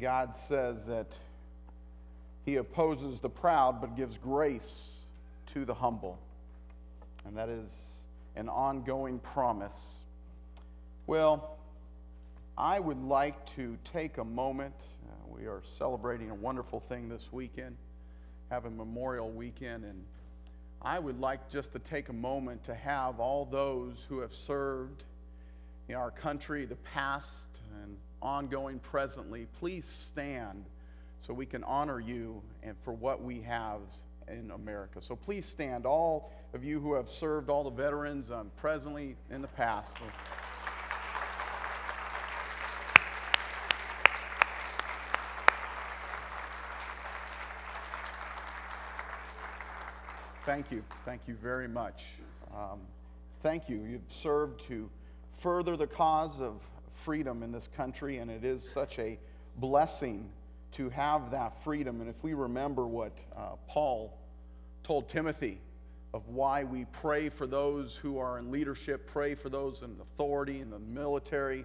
God says that He opposes the proud but gives grace to the humble. And that is an ongoing promise. Well, I would like to take a moment. Uh, we are celebrating a wonderful thing this weekend, having Memorial Weekend, and I would like just to take a moment to have all those who have served in our country, the past and ongoing presently, please stand so we can honor you and for what we have in America. So please stand, all of you who have served, all the veterans um, presently in the past. Thank you. Thank you very much. Um, thank you. You've served to further the cause of freedom in this country, and it is such a blessing to have that freedom. And if we remember what uh, Paul told Timothy of why we pray for those who are in leadership, pray for those in authority, in the military,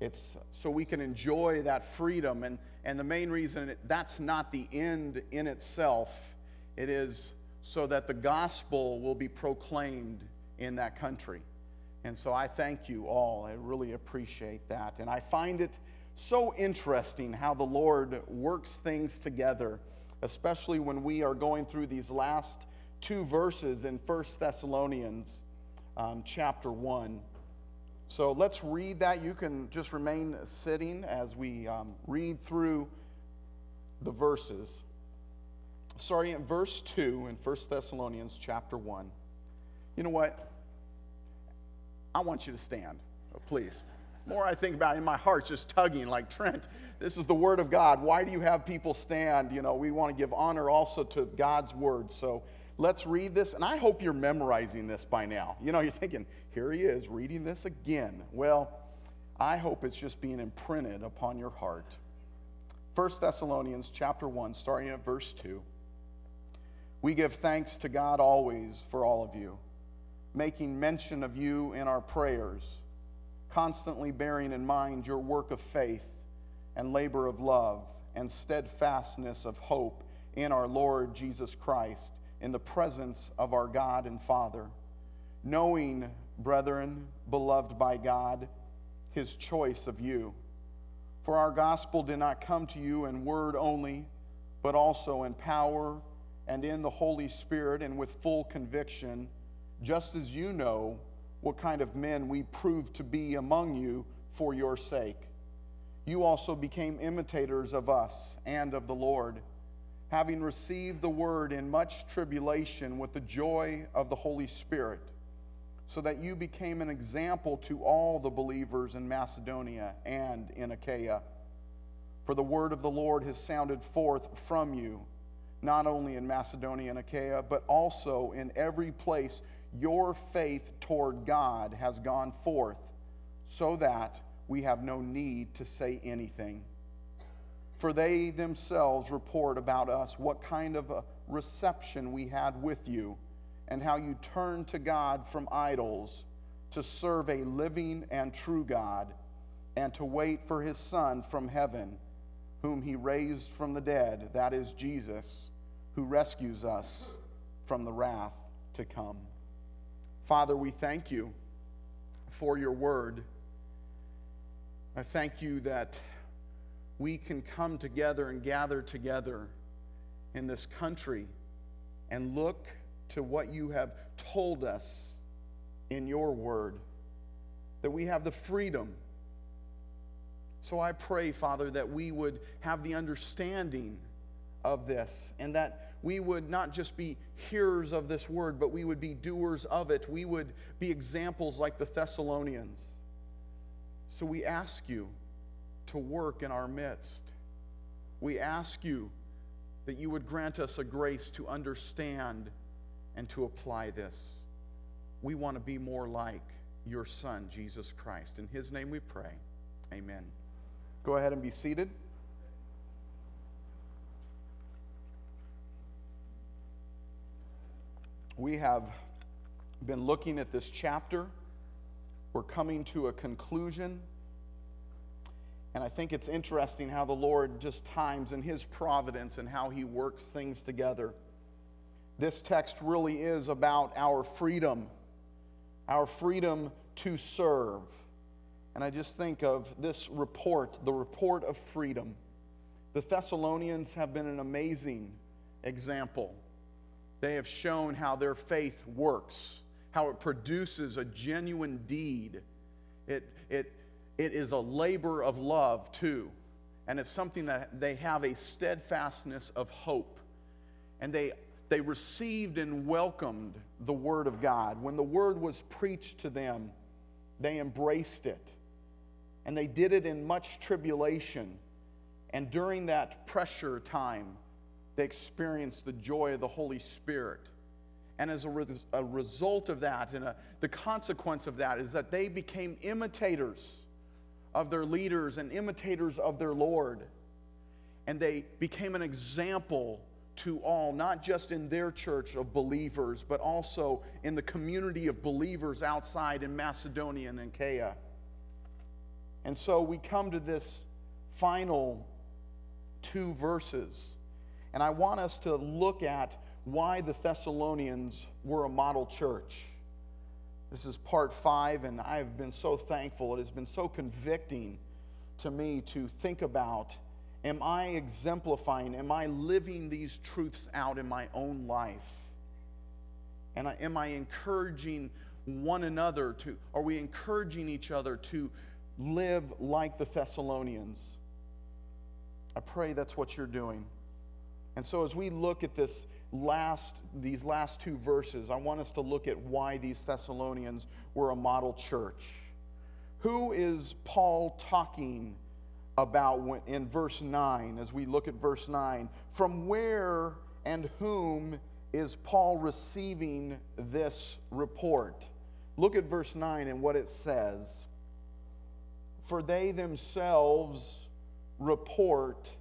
it's so we can enjoy that freedom. And, and the main reason that's not the end in itself, it is so that the gospel will be proclaimed in that country. And so I thank you all. I really appreciate that. And I find it so interesting how the Lord works things together, especially when we are going through these last two verses in 1 Thessalonians um, chapter 1. So let's read that. You can just remain sitting as we um, read through the verses. Starting at verse 2 in 1 Thessalonians chapter 1. You know what? I want you to stand, oh, please. More I think about it, in my heart's just tugging like Trent. This is the word of God. Why do you have people stand? You know, we want to give honor also to God's word. So let's read this. And I hope you're memorizing this by now. You know, you're thinking, here he is reading this again. Well, I hope it's just being imprinted upon your heart. 1 Thessalonians chapter 1, starting at verse 2. We give thanks to God always for all of you making mention of you in our prayers, constantly bearing in mind your work of faith and labor of love and steadfastness of hope in our Lord Jesus Christ in the presence of our God and Father, knowing, brethren, beloved by God, his choice of you. For our gospel did not come to you in word only, but also in power and in the Holy Spirit and with full conviction just as you know what kind of men we proved to be among you for your sake. You also became imitators of us and of the Lord, having received the word in much tribulation with the joy of the Holy Spirit, so that you became an example to all the believers in Macedonia and in Achaia. For the word of the Lord has sounded forth from you, not only in Macedonia and Achaia, but also in every place your faith toward God has gone forth so that we have no need to say anything. For they themselves report about us what kind of a reception we had with you, and how you turned to God from idols to serve a living and true God, and to wait for his Son from heaven, whom he raised from the dead, that is Jesus, who rescues us from the wrath to come. Father, we thank you for your word. I thank you that we can come together and gather together in this country and look to what you have told us in your word, that we have the freedom. So I pray, Father, that we would have the understanding of this and that we would not just be hearers of this word, but we would be doers of it. We would be examples like the Thessalonians. So we ask you to work in our midst. We ask you that you would grant us a grace to understand and to apply this. We want to be more like your Son, Jesus Christ. In his name we pray. Amen. Go ahead and be seated. We have been looking at this chapter. We're coming to a conclusion. And I think it's interesting how the Lord just times in His providence and how He works things together. This text really is about our freedom, our freedom to serve. And I just think of this report, the report of freedom. The Thessalonians have been an amazing example. They have shown how their faith works, how it produces a genuine deed. It, it, it is a labor of love, too. And it's something that they have a steadfastness of hope. And they, they received and welcomed the Word of God. When the Word was preached to them, they embraced it. And they did it in much tribulation. And during that pressure time, they experienced the joy of the Holy Spirit. And as a, a result of that, and a, the consequence of that, is that they became imitators of their leaders and imitators of their Lord. And they became an example to all, not just in their church of believers, but also in the community of believers outside in Macedonia and Achaia. And so we come to this final two verses. And I want us to look at why the Thessalonians were a model church. This is part five, and I have been so thankful. It has been so convicting to me to think about am I exemplifying, am I living these truths out in my own life? And am I encouraging one another to, are we encouraging each other to live like the Thessalonians? I pray that's what you're doing. And so as we look at this last these last two verses, I want us to look at why these Thessalonians were a model church. Who is Paul talking about in verse 9 as we look at verse 9? From where and whom is Paul receiving this report? Look at verse 9 and what it says. For they themselves report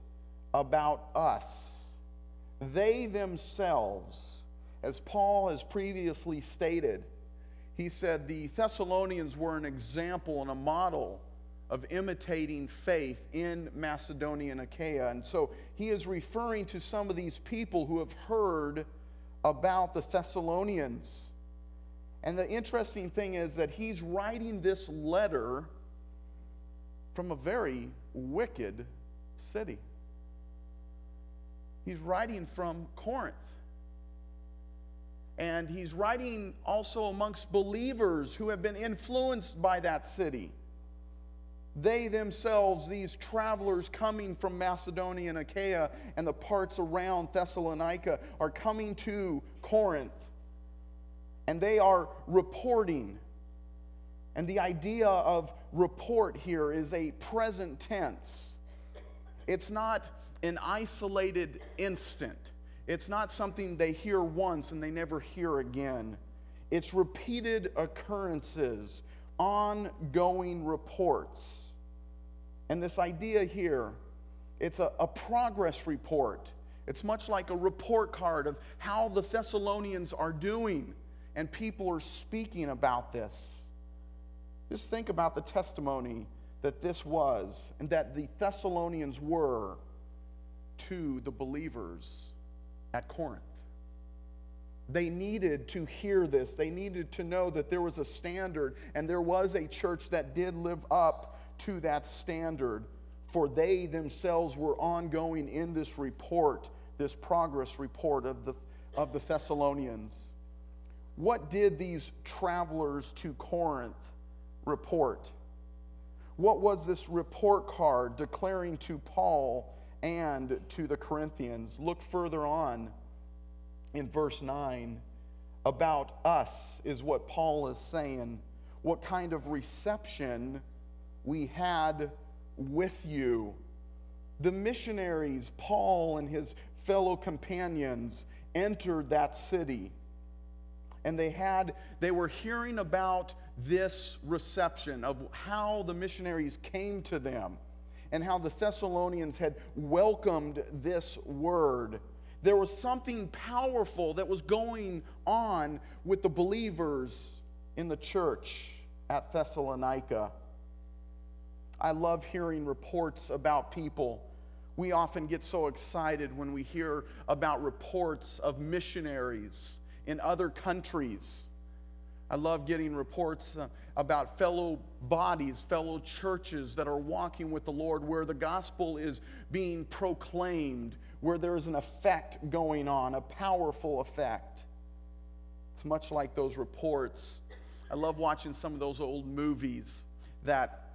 about us they themselves, as Paul has previously stated, he said the Thessalonians were an example and a model of imitating faith in Macedonia and Achaia. And so he is referring to some of these people who have heard about the Thessalonians. And the interesting thing is that he's writing this letter from a very wicked city. He's writing from Corinth. And he's writing also amongst believers who have been influenced by that city. They themselves, these travelers coming from Macedonia and Achaia and the parts around Thessalonica, are coming to Corinth. And they are reporting. And the idea of report here is a present tense. It's not an isolated instant. It's not something they hear once and they never hear again. It's repeated occurrences, ongoing reports. And this idea here, it's a, a, progress report. It's much like a report card of how the Thessalonians are doing, and people are speaking about this. Just think about the testimony that this was and that the Thessalonians were to the believers at Corinth. They needed to hear this. They needed to know that there was a standard and there was a church that did live up to that standard, for they themselves were ongoing in this report, this progress report of the, of the Thessalonians. What did these travelers to Corinth report? What was this report card declaring to Paul and to the Corinthians. Look further on in verse 9. About us is what Paul is saying. What kind of reception we had with you. The missionaries, Paul and his fellow companions, entered that city. And they had, they were hearing about this reception of how the missionaries came to them and how the Thessalonians had welcomed this word. There was something powerful that was going on with the believers in the church at Thessalonica. I love hearing reports about people. We often get so excited when we hear about reports of missionaries in other countries. I love getting reports uh, about fellow bodies, fellow churches that are walking with the Lord where the gospel is being proclaimed, where there's an effect going on, a powerful effect. It's much like those reports. I love watching some of those old movies that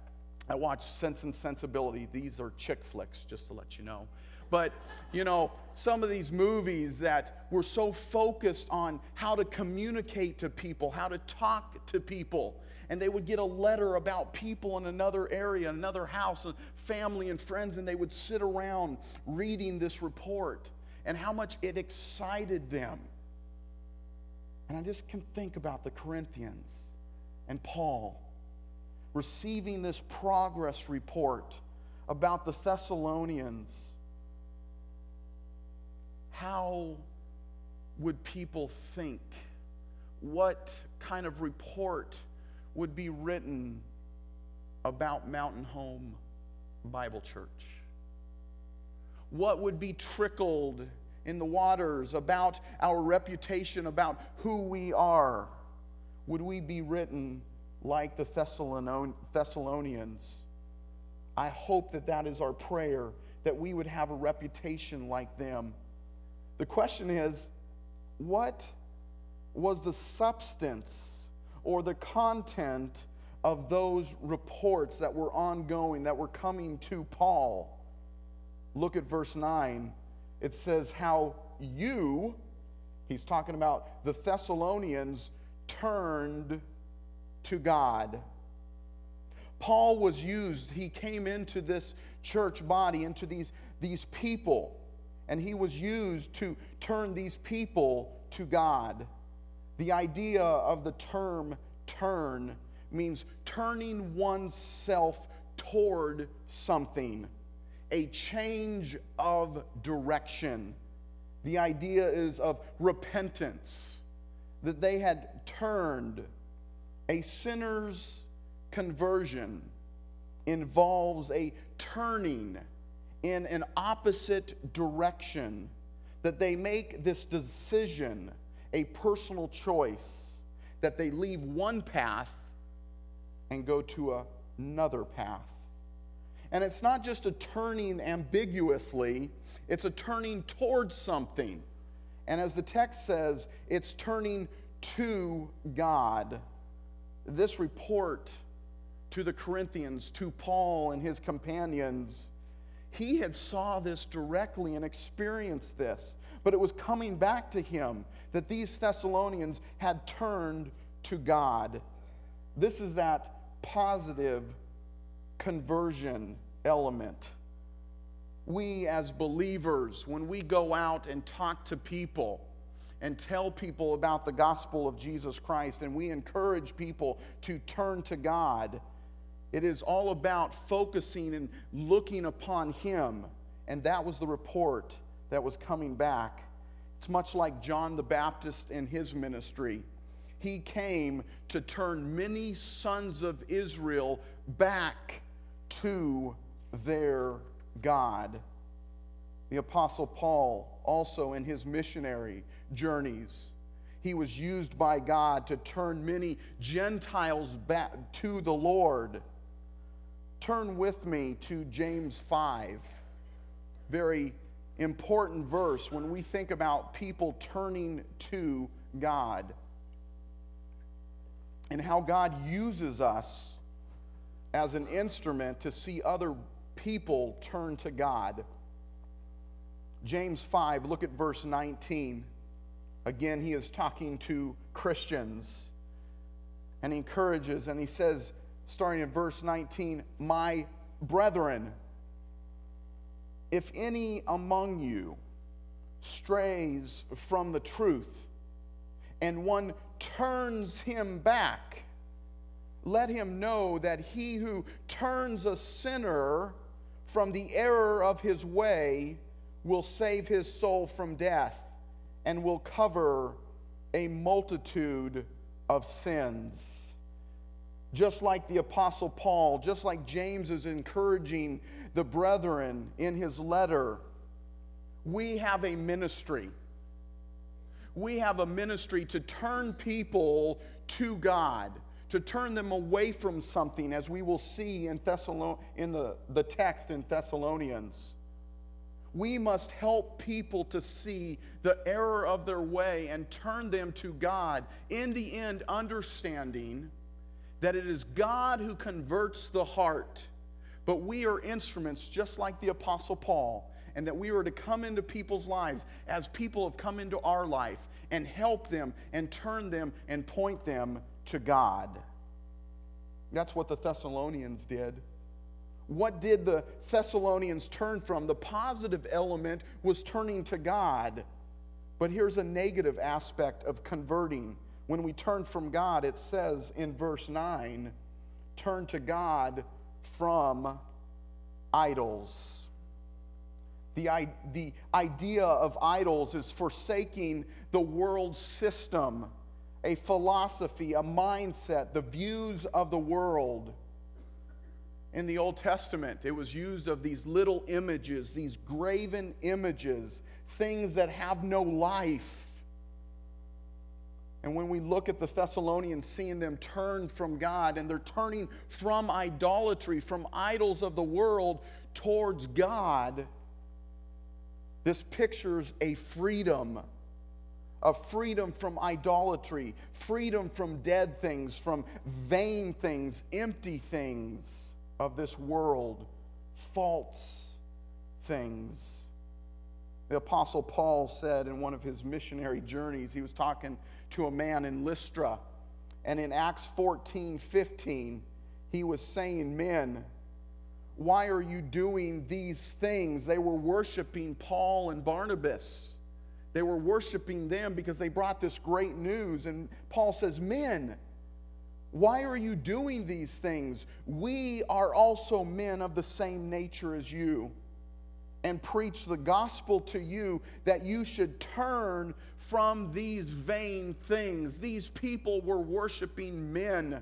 I watch Sense and Sensibility. These are chick flicks, just to let you know. But, you know, some of these movies that were so focused on how to communicate to people, how to talk to people. And they would get a letter about people in another area, another house, uh, family and friends, and they would sit around reading this report and how much it excited them. And I just can think about the Corinthians and Paul receiving this progress report about the Thessalonians, how would people think? What kind of report would be written about Mountain Home Bible Church? What would be trickled in the waters about our reputation, about who we are? Would we be written like the Thessalonians. I hope that that is our prayer, that we would have a reputation like them. The question is what was the substance or the content of those reports that were ongoing, that were coming to Paul? Look at verse 9. It says, How you, he's talking about the Thessalonians, turned to God. Paul was used, he came into this church body, into these, these people, and he was used to turn these people to God. The idea of the term turn means turning oneself toward something, a change of direction. The idea is of repentance, that they had turned a sinner's conversion involves a turning in an opposite direction, that they make this decision a personal choice, that they leave one path and go to another path. And it's not just a turning ambiguously, it's a turning towards something. And as the text says, it's turning to God this report to the Corinthians, to Paul and his companions, he had saw this directly and experienced this, but it was coming back to him that these Thessalonians had turned to God. This is that positive conversion element. We as believers, when we go out and talk to people, and tell people about the gospel of Jesus Christ, and we encourage people to turn to God. It is all about focusing and looking upon Him. And that was the report that was coming back. It's much like John the Baptist in his ministry. He came to turn many sons of Israel back to their God. The Apostle Paul, also in his missionary journeys, he was used by God to turn many Gentiles back to the Lord. Turn with me to James 5. Very important verse when we think about people turning to God and how God uses us as an instrument to see other people turn to God. James 5, look at verse 19. Again, he is talking to Christians and he encourages and he says, starting in verse 19, My brethren, if any among you strays from the truth and one turns him back, let him know that he who turns a sinner from the error of his way will save his soul from death and will cover a multitude of sins. Just like the Apostle Paul, just like James is encouraging the brethren in his letter, we have a ministry. We have a ministry to turn people to God, to turn them away from something, as we will see in, Thessalon- in the, the text in Thessalonians. We must help people to see the error of their way and turn them to God. In the end, understanding that it is God who converts the heart, but we are instruments just like the Apostle Paul, and that we are to come into people's lives as people have come into our life and help them and turn them and point them to God. That's what the Thessalonians did. What did the Thessalonians turn from? The positive element was turning to God. But here's a negative aspect of converting. When we turn from God, it says in verse 9, turn to God from idols. The, the idea of idols is forsaking the world system, a philosophy, a mindset, the views of the world. In the Old Testament, it was used of these little images, these graven images, things that have no life. And when we look at the Thessalonians, seeing them turn from God, and they're turning from idolatry, from idols of the world, towards God, this pictures a freedom. A freedom from idolatry, freedom from dead things, from vain things, empty things of this world, false things. The Apostle Paul said in one of his missionary journeys, he was talking to a man in Lystra. And in Acts 14 15, he was saying, Men, why are you doing these things? They were worshiping Paul and Barnabas. They were worshiping them because they brought this great news. And Paul says, Men, why are you doing these things? We are also men of the same nature as you, and preach the gospel to you that you should turn from these vain things. These people were worshiping men.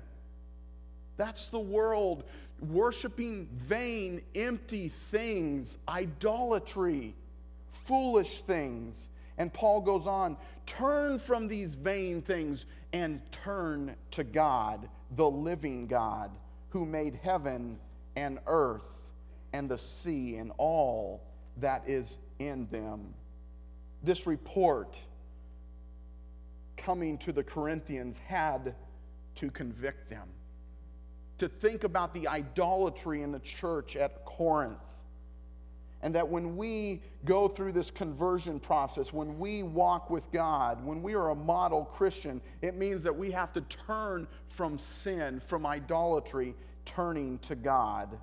That's the world, worshiping vain, empty things, idolatry, foolish things. And Paul goes on turn from these vain things and turn to God, the living God, who made heaven and earth and the sea and all that is in them. This report coming to the Corinthians had to convict them, to think about the idolatry in the church at Corinth and that when we go through this conversion process, when we walk with God, when we are a model Christian, it means that we have to turn from sin, from idolatry, turning to God.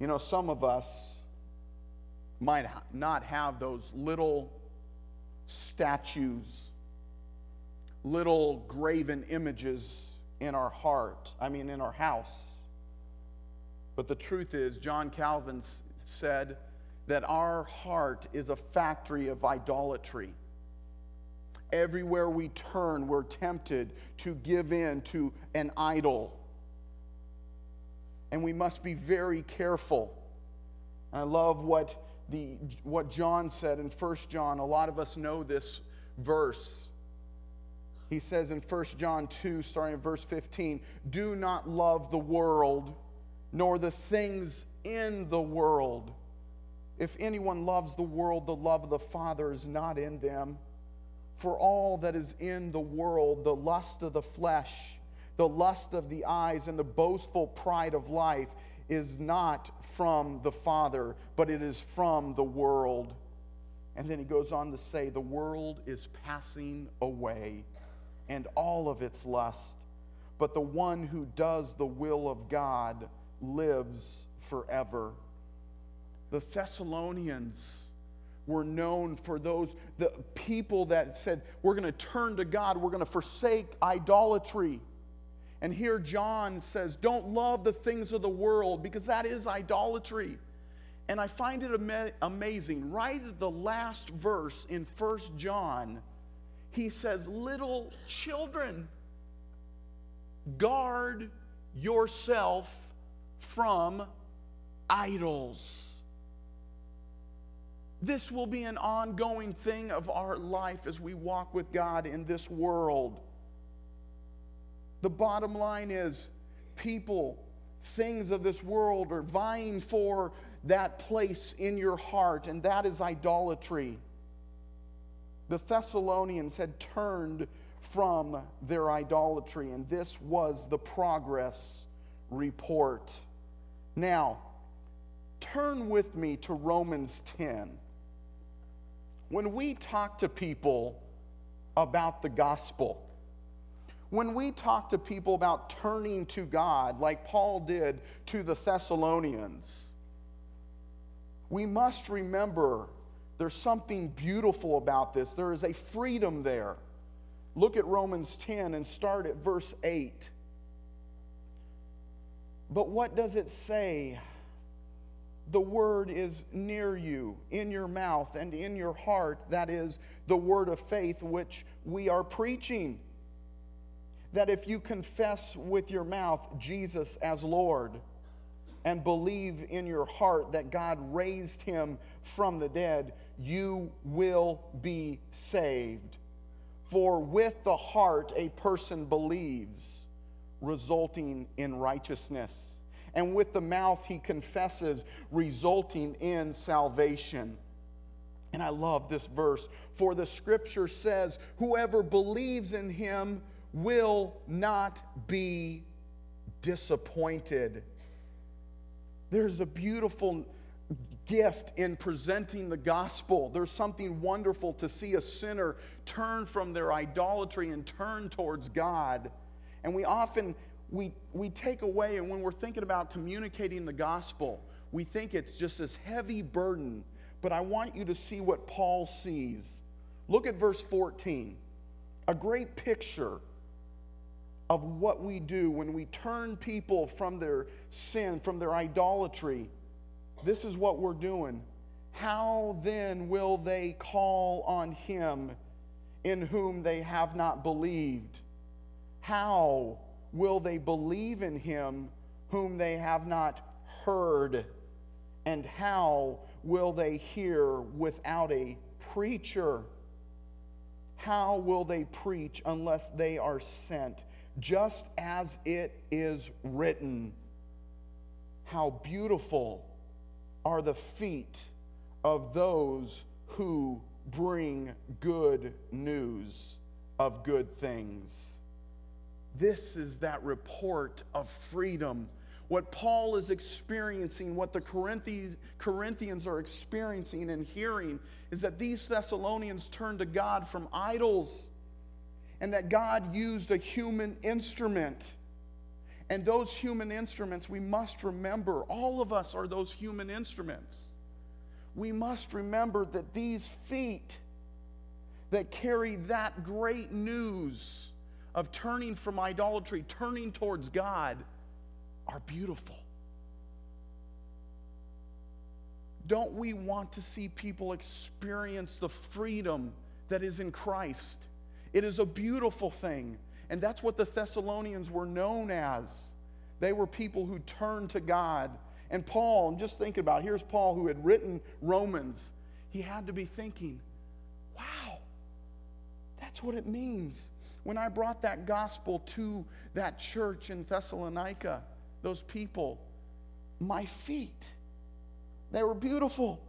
You know, some of us might not have those little statues, little graven images in our heart, I mean, in our house. But the truth is, John Calvin's said that our heart is a factory of idolatry. Everywhere we turn, we're tempted to give in to an idol. And we must be very careful. I love what, the, what John said in 1 John. A lot of us know this verse. He says in 1 John 2, starting at verse 15, Do not love the world, nor the things in the world. If anyone loves the world, the love of the Father is not in them. For all that is in the world, the lust of the flesh, the lust of the eyes, and the boastful pride of life, is not from the Father, but it is from the world. And then he goes on to say, The world is passing away, and all of its lust. But the one who does the will of God lives forever. The Thessalonians were known for those the people that said we're going to turn to God, we're going to forsake idolatry. And here John says, don't love the things of the world because that is idolatry. And I find it ama- amazing. Right at the last verse in First John, he says, Little children, guard yourself from idols. This will be an ongoing thing of our life as we walk with God in this world. The bottom line is people, things of this world are vying for that place in your heart, and that is idolatry. The Thessalonians had turned from their idolatry, and this was the progress report. Now, turn with me to Romans 10. When we talk to people about the gospel, when we talk to people about turning to God, like Paul did to the Thessalonians, we must remember there's something beautiful about this. There is a freedom there. Look at Romans 10 and start at verse 8. But what does it say? The word is near you, in your mouth and in your heart. That is the word of faith which we are preaching. That if you confess with your mouth Jesus as Lord and believe in your heart that God raised him from the dead, you will be saved. For with the heart a person believes, resulting in righteousness. And with the mouth he confesses, resulting in salvation. And I love this verse. For the scripture says, Whoever believes in him will not be disappointed. There's a beautiful gift in presenting the gospel. There's something wonderful to see a sinner turn from their idolatry and turn towards God. And we often we we take away and when we're thinking about communicating the gospel, we think it's just this heavy burden. But I want you to see what Paul sees. Look at verse 14. A great picture of what we do when we turn people from their sin, from their idolatry this is what we're doing. How then will they call on him in whom they have not believed? How will they believe in him whom they have not heard? And how will they hear without a preacher? How will they preach unless they are sent? Just as it is written. How beautiful are the feet of those who bring good news of good things. This is that report of freedom. What Paul is experiencing, what the Corinthians, are experiencing and hearing, is that these Thessalonians turned to God from idols and that God used a human instrument and those human instruments, we must remember, all of us are those human instruments. We must remember that these feet that carry that great news of turning from idolatry, turning towards God, are beautiful. Don't we want to see people experience the freedom that is in Christ? It is a beautiful thing. And that's what the Thessalonians were known as. They were people who turned to God. And Paul, I'm just thinking about it, here's Paul who had written Romans. He had to be thinking, wow, that's what it means. When I brought that gospel to that church in Thessalonica, those people, my feet, they were beautiful.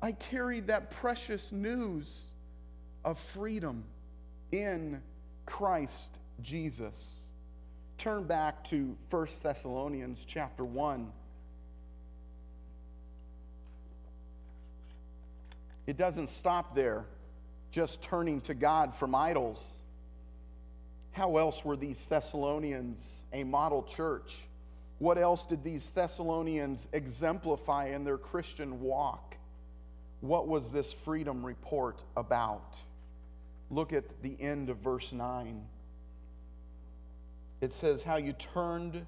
I carried that precious news of freedom in Christ Jesus. Turn back to 1 Thessalonians chapter 1. It doesn't stop there, just turning to God from idols. How else were these Thessalonians a model church? What else did these Thessalonians exemplify in their Christian walk? What was this freedom report about? Look at the end of verse 9 it says how you turned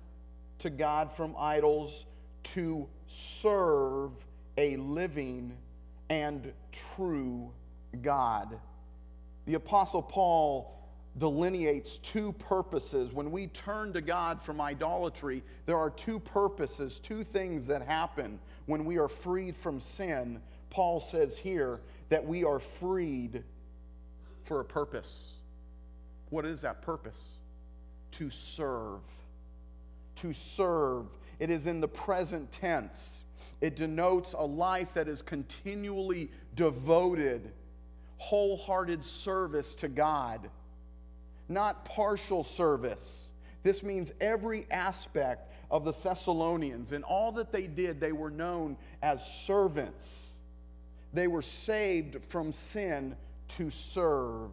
to God from idols to serve a living and true God. The Apostle Paul delineates two purposes. When we turn to God from idolatry, there are two purposes, two things that happen when we are freed from sin. Paul says here that we are freed for a purpose. What is that purpose? To serve. To serve. It is in the present tense. It denotes a life that is continually devoted, wholehearted service to God not partial service. This means every aspect of the Thessalonians. and all that they did, they were known as servants. They were saved from sin to serve.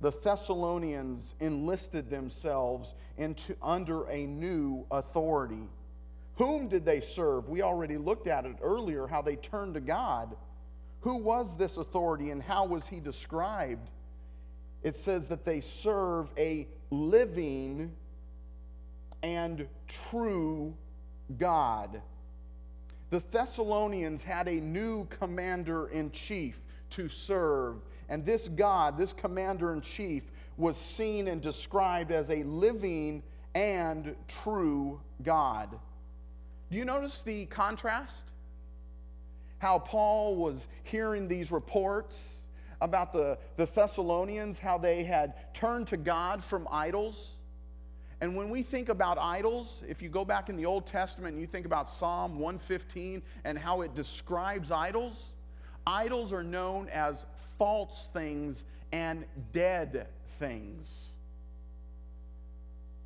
The Thessalonians enlisted themselves into, under a new authority. Whom did they serve? We already looked at it earlier, how they turned to God. Who was this authority and how was he described? it says that they serve a living and true God. The Thessalonians had a new commander in chief to serve, and this God, this commander in chief, was seen and described as a living and true God. Do you notice the contrast? How Paul was hearing these reports about the, the Thessalonians, how they had turned to God from idols. And when we think about idols, if you go back in the Old Testament and you think about Psalm 115 and how it describes idols, idols are known as false things and dead things.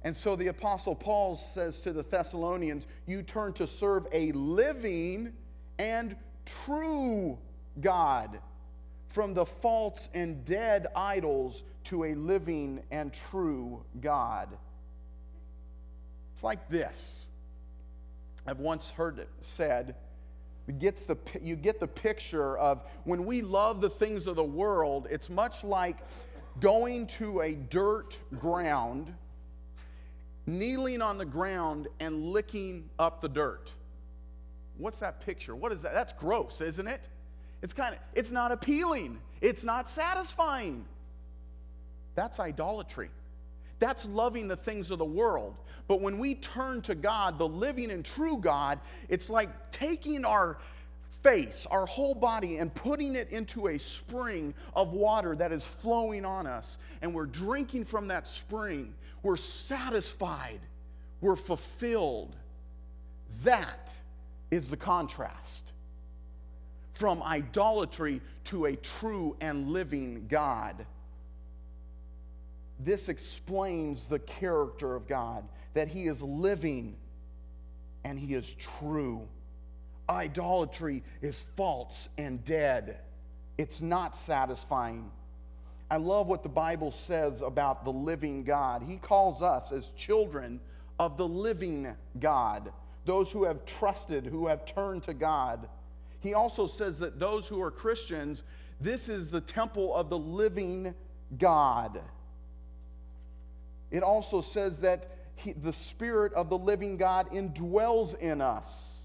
And so the Apostle Paul says to the Thessalonians, You turn to serve a living and true God from the false and dead idols to a living and true God. It's like this. I've once heard it said, gets the, you get the picture of when we love the things of the world, it's much like going to a dirt ground, kneeling on the ground, and licking up the dirt. What's that picture? What is that? That's gross, isn't it? It's kind of, it's not appealing. It's not satisfying. That's idolatry. That's loving the things of the world. But when we turn to God, the living and true God, it's like taking our face, our whole body, and putting it into a spring of water that is flowing on us. And we're drinking from that spring. We're satisfied. We're fulfilled. That is the contrast from idolatry to a true and living God. This explains the character of God that He is living and He is true. Idolatry is false and dead, it's not satisfying. I love what the Bible says about the living God. He calls us as children of the living God, those who have trusted, who have turned to God. He also says that those who are Christians, this is the temple of the living God. It also says that he, the Spirit of the living God indwells in us,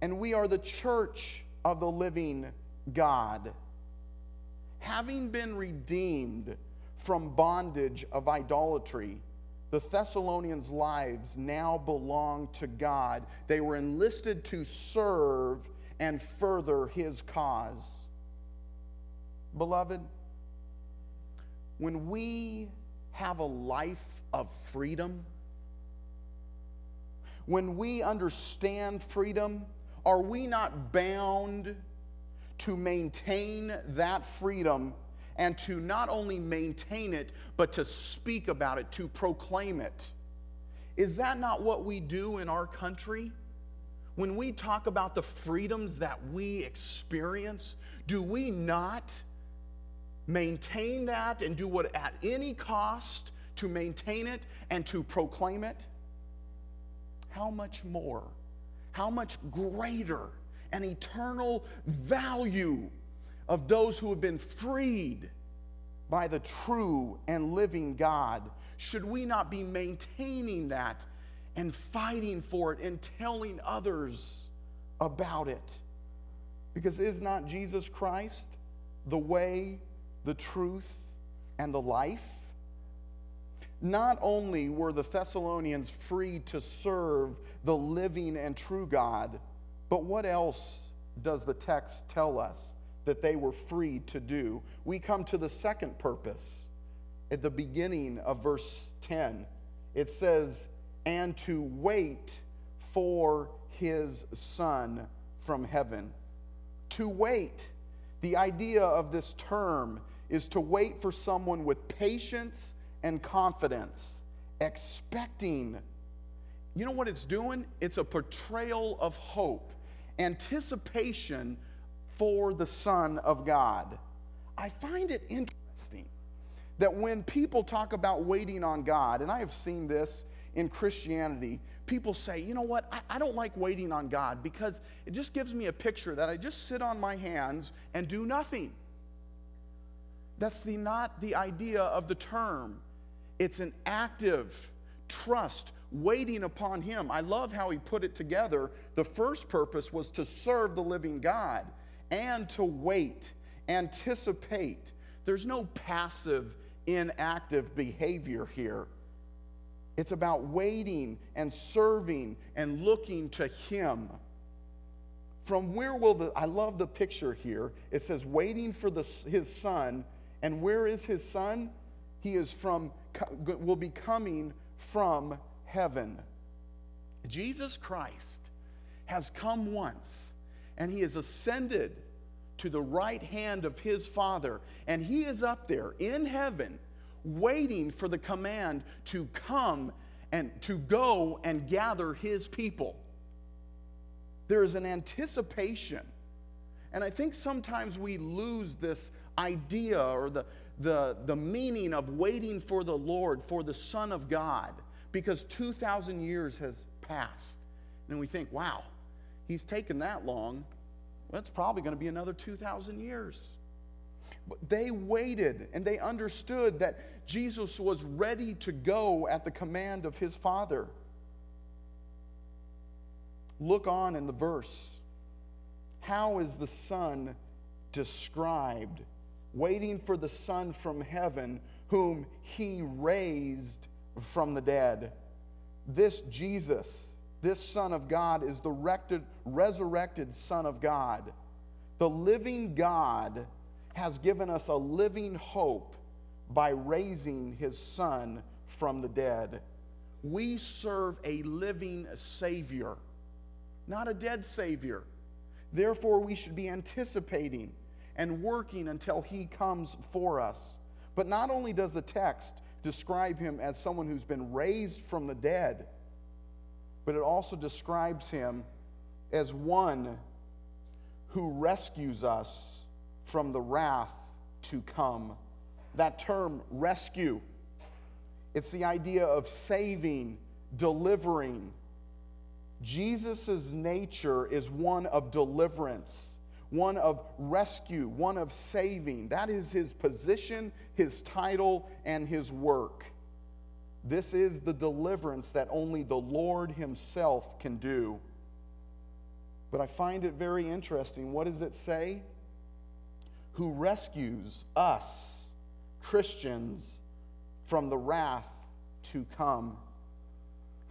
and we are the church of the living God. Having been redeemed from bondage of idolatry, the Thessalonians' lives now belong to God. They were enlisted to serve and further his cause. Beloved, when we have a life of freedom, when we understand freedom, are we not bound to maintain that freedom and to not only maintain it, but to speak about it, to proclaim it? Is that not what we do in our country? when we talk about the freedoms that we experience, do we not maintain that and do what at any cost to maintain it and to proclaim it? How much more? How much greater an eternal value of those who have been freed by the true and living God? Should we not be maintaining that and fighting for it and telling others about it. Because is not Jesus Christ the way, the truth, and the life? not only were the Thessalonians free to serve the living and true God, but what else does the text tell us that they were free to do? We come to the second purpose at the beginning of verse 10. It says, and to wait for his son from heaven. To wait. The idea of this term is to wait for someone with patience and confidence, expecting. You know what it's doing? It's a portrayal of hope, anticipation for the Son of God. I find it interesting that when people talk about waiting on God, and I have seen this in Christianity, people say, you know what, I, I, don't like waiting on God because it just gives me a picture that I just sit on my hands and do nothing. That's the, not the idea of the term. It's an active trust, waiting upon Him. I love how he put it together. The first purpose was to serve the living God and to wait, anticipate. There's no passive, inactive behavior here. It's about waiting and serving and looking to Him. From where will the, I love the picture here. It says, waiting for the, His Son. And where is His Son? He is from, will be coming from heaven. Jesus Christ has come once and He has ascended to the right hand of His Father. And He is up there in heaven waiting for the command to come and to go and gather his people. There is an anticipation. And I think sometimes we lose this idea or the, the, the meaning of waiting for the Lord, for the Son of God, because 2,000 years has passed. And we think, wow, he's taken that long. Well, it's probably going to be another 2,000 years. But they waited and they understood that Jesus was ready to go at the command of his Father. Look on in the verse. How is the Son described? Waiting for the Son from heaven, whom he raised from the dead. This Jesus, this Son of God, is the resurrected Son of God. The living God has given us a living hope by raising his son from the dead. We serve a living Savior, not a dead Savior. Therefore, we should be anticipating and working until he comes for us. But not only does the text describe him as someone who's been raised from the dead, but it also describes him as one who rescues us from the wrath to come. That term, rescue, it's the idea of saving, delivering. Jesus' nature is one of deliverance, one of rescue, one of saving. That is his position, his title, and his work. This is the deliverance that only the Lord Himself can do. But I find it very interesting. What does it say? who rescues us, Christians, from the wrath to come.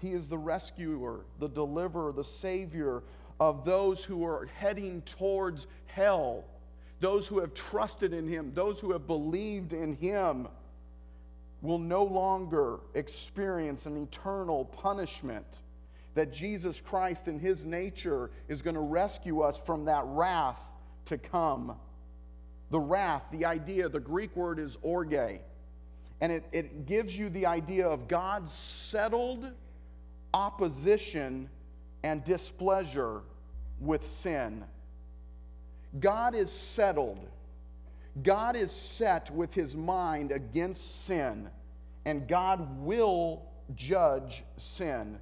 He is the rescuer, the deliverer, the savior of those who are heading towards hell, those who have trusted in him, those who have believed in him. Will no longer experience an eternal punishment. That Jesus Christ, in his nature, is going to rescue us from that wrath to come the wrath, the idea, the Greek word is orge. And it, it gives you the idea of God's settled opposition and displeasure with sin. God is settled. God is set with his mind against sin, and God will judge sin.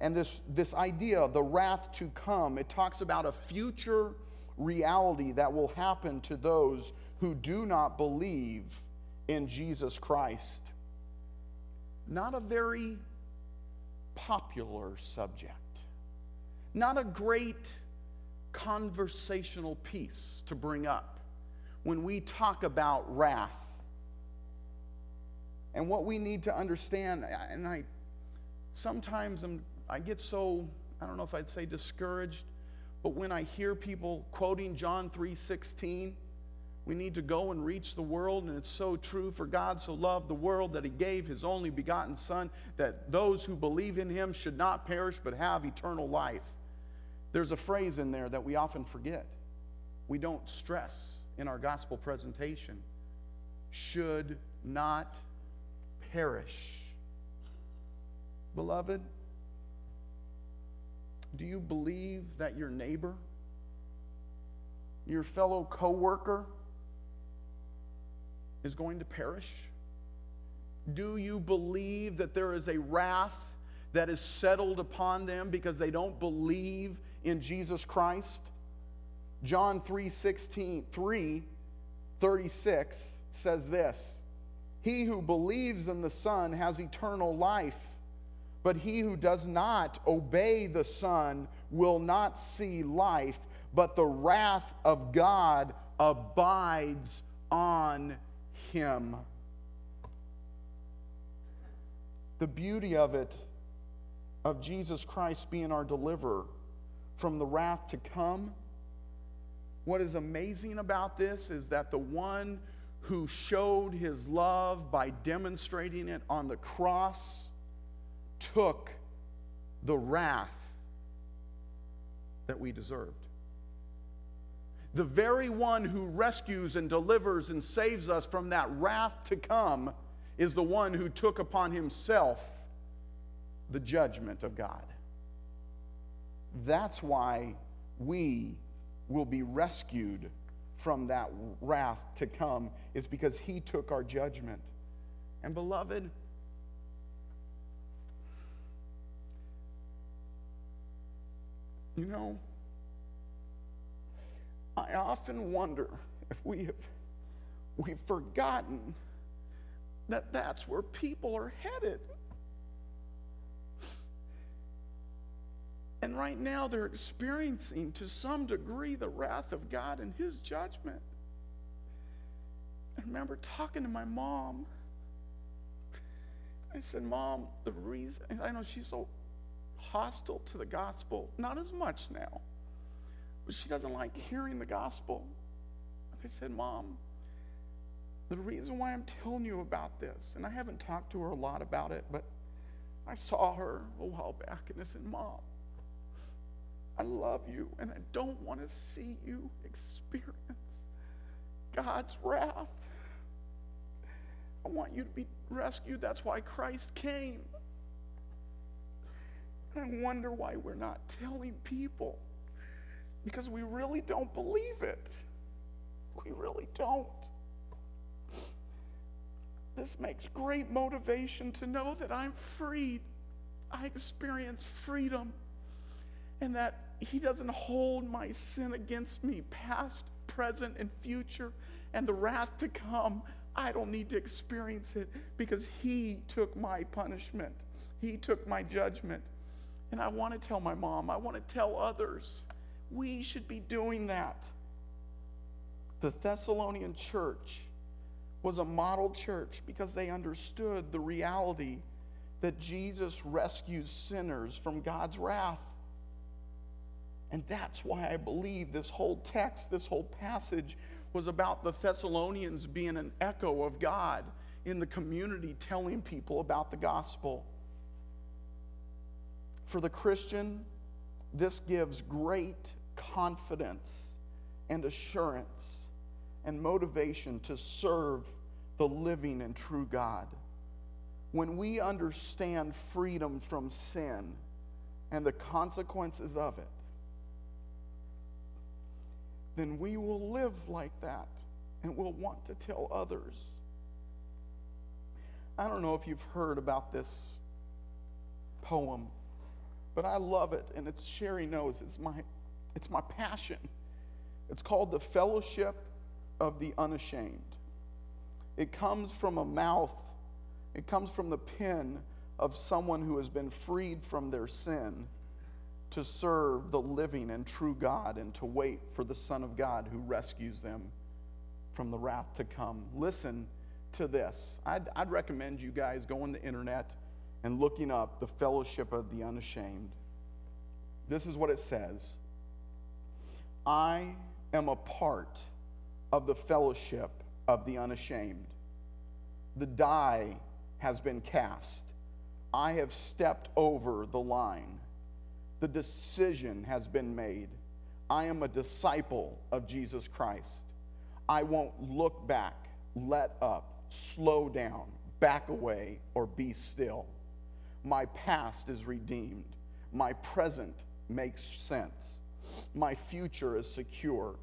And this, this idea, the wrath to come, it talks about a future reality that will happen to those who do not believe in Jesus Christ. Not a very popular subject, not a great conversational piece to bring up when we talk about wrath. And what we need to understand, and I sometimes I'm, I get so, I don't know if I'd say discouraged, but when I hear people quoting John 3:16, we need to go and reach the world, and it's so true. For God so loved the world that he gave his only begotten Son, that those who believe in him should not perish but have eternal life. There's a phrase in there that we often forget. We don't stress in our gospel presentation should not perish. Beloved, do you believe that your neighbor, your fellow coworker, is going to perish? Do you believe that there is a wrath that is settled upon them because they don't believe in Jesus Christ? John 3 16, 3 36 says this He who believes in the Son has eternal life, but he who does not obey the Son will not see life, but the wrath of God abides on him. The beauty of it, of Jesus Christ being our deliverer from the wrath to come, what is amazing about this is that the one who showed his love by demonstrating it on the cross took the wrath that we deserved. The very one who rescues and delivers and saves us from that wrath to come is the one who took upon himself the judgment of God. That's why we will be rescued from that wrath to come, is because he took our judgment. And beloved, you know, I often wonder if we have we've forgotten that that's where people are headed. And right now they're experiencing to some degree the wrath of God and his judgment. I remember talking to my mom. I said, Mom, the reason, I know she's so hostile to the gospel, not as much now but she doesn't like hearing the gospel. I said, Mom, the reason why I'm telling you about this, and I haven't talked to her a lot about it, but I saw her a while back and I said, Mom, I love you and I don't want to see you experience God's wrath. I want you to be rescued. That's why Christ came. I wonder why we're not telling people because we really don't believe it. We really don't. This makes great motivation to know that I'm freed. I experience freedom and that He doesn't hold my sin against me, past, present, and future, and the wrath to come. I don't need to experience it because He took my punishment, He took my judgment. And I want to tell my mom, I want to tell others we should be doing that. The Thessalonian church was a model church because they understood the reality that Jesus rescues sinners from God's wrath. And that's why I believe this whole text, this whole passage, was about the Thessalonians being an echo of God in the community telling people about the gospel. For the Christian, this gives great confidence and assurance and motivation to serve the living and true God. When we understand freedom from sin and the consequences of it, then we will live like that and we'll want to tell others. I don't know if you've heard about this poem, but I love it, and it's Sherry knows it's my it's my passion. It's called the fellowship of the unashamed. It comes from a mouth, it comes from the pen of someone who has been freed from their sin to serve the living and true God and to wait for the Son of God who rescues them from the wrath to come. Listen to this. I'd, I'd recommend you guys go on the internet and looking up the fellowship of the unashamed. This is what it says I am a part of the fellowship of the unashamed. The die has been cast. I have stepped over the line. The decision has been made. I am a disciple of Jesus Christ. I won't look back, let up, slow down, back away, or be still. My past is redeemed. My present makes sense. My future is secure.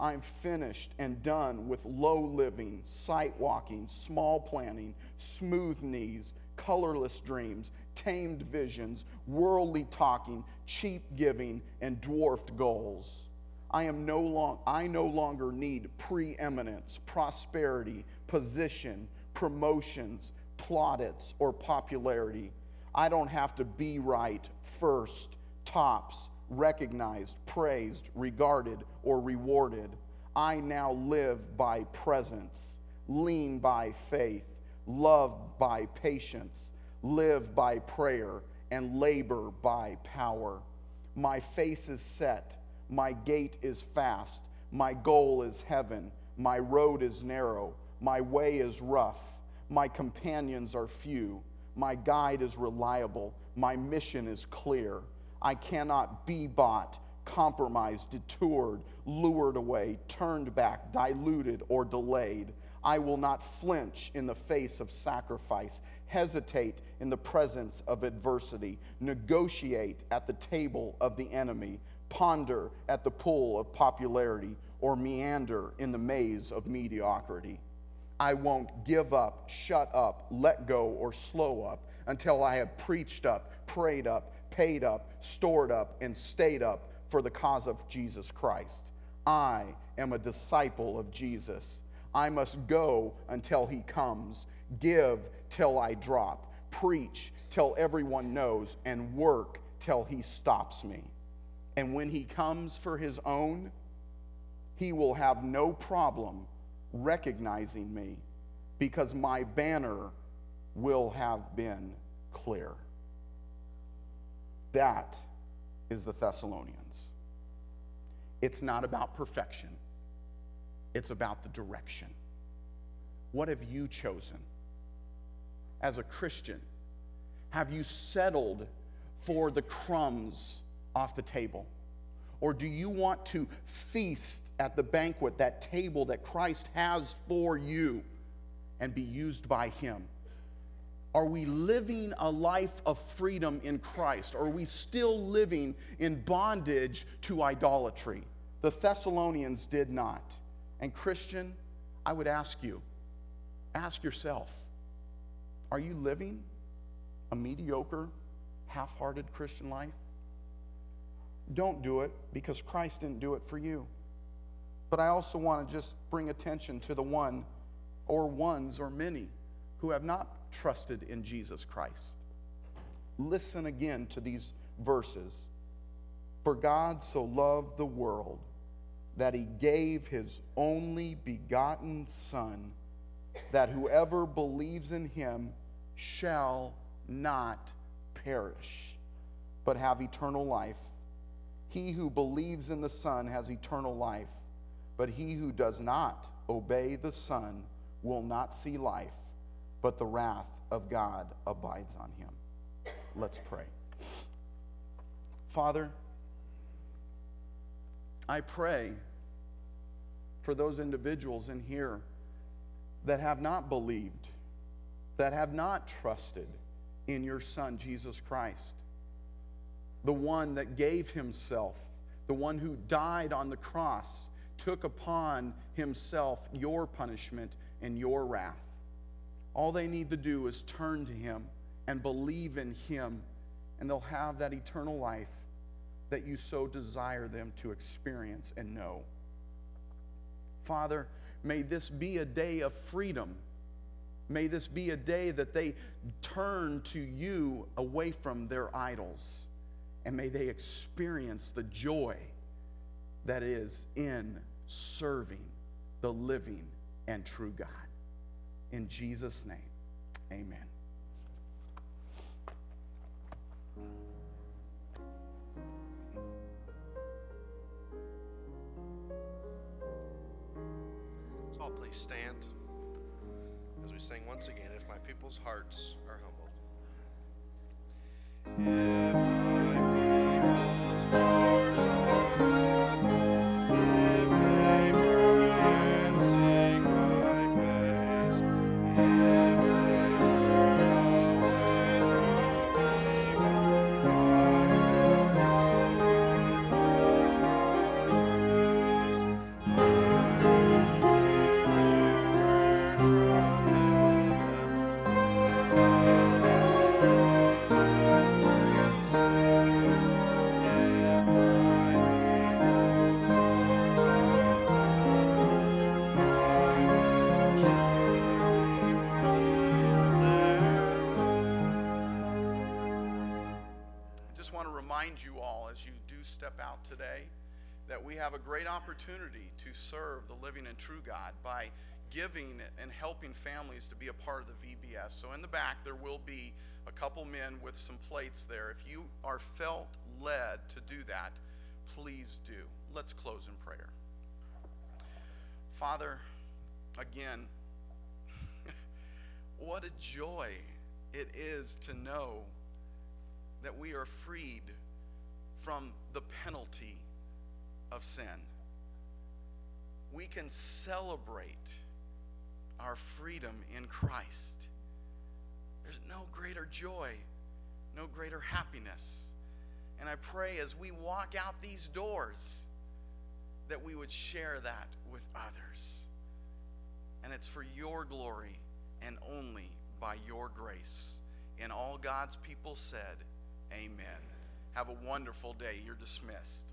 I'm finished and done with low living, sight walking, small planning, smooth knees, colorless dreams, tamed visions, worldly talking, cheap giving, and dwarfed goals. I am no long, I no longer need preeminence, prosperity, position, promotions, plaudits, or popularity. I don't have to be right first, tops, recognized, praised, regarded, or rewarded. I now live by presence, lean by faith, love by patience, live by prayer, and labor by power. My face is set, my gait is fast, my goal is heaven, my road is narrow, my way is rough, my companions are few, my guide is reliable, my mission is clear. I cannot be bought, compromised, detoured, lured away, turned back, diluted, or delayed. I will not flinch in the face of sacrifice, hesitate in the presence of adversity, negotiate at the table of the enemy, ponder at the pool of popularity, or meander in the maze of mediocrity. I won't give up, shut up, let go, or slow up until I have preached up, prayed up, paid up, stored up, and stayed up for the cause of Jesus Christ. I am a disciple of Jesus. I must go until he comes, give till I drop, preach till everyone knows, and work till he stops me. And when he comes for his own, he will have no problem recognizing me because my banner will have been clear. That is the Thessalonians. It's not about perfection, it's about the direction. What have you chosen? As a Christian, have you settled for the crumbs off the table? Or do you want to feast at the banquet, that table that Christ has for you, and be used by Him? Are we living a life of freedom in Christ? Or are we still living in bondage to idolatry? The Thessalonians did not. And, Christian, I would ask you ask yourself are you living a mediocre, half hearted Christian life? Don't do it because Christ didn't do it for you. But I also want to just bring attention to the one or ones or many who have not trusted in Jesus Christ. Listen again to these verses. For God so loved the world that he gave his only begotten Son, that whoever believes in him shall not perish, but have eternal life. He who believes in the Son has eternal life, but he who does not obey the Son will not see life but the wrath of God abides on him. Let's pray. Father, I pray for those individuals in here that have not believed, that have not trusted in your Son, Jesus Christ, the one that gave himself, the one who died on the cross, took upon himself your punishment and your wrath. All they need to do is turn to Him and believe in Him, and they'll have that eternal life that you so desire them to experience and know. Father, may this be a day of freedom. May this be a day that they turn to you away from their idols. And may they experience the joy that is in serving the living and true God. In Jesus' name, amen. All please stand as we sing once again, If My People's Hearts Are Humbled. If my people's hearts remind you all as you do step out today that we have a great opportunity to serve the living and true God by giving and helping families to be a part of the VBS. So in the back there will be a couple men with some plates there. If you are felt led to do that, please do. Let's close in prayer. Father, again, what a joy it is to know that we are freed from the penalty of sin. We can celebrate our freedom in Christ. There's no greater joy, no greater happiness. And I pray as we walk out these doors that we would share that with others. And it's for your glory and only by your grace. And all God's people said, Amen. Have a wonderful day. You're dismissed.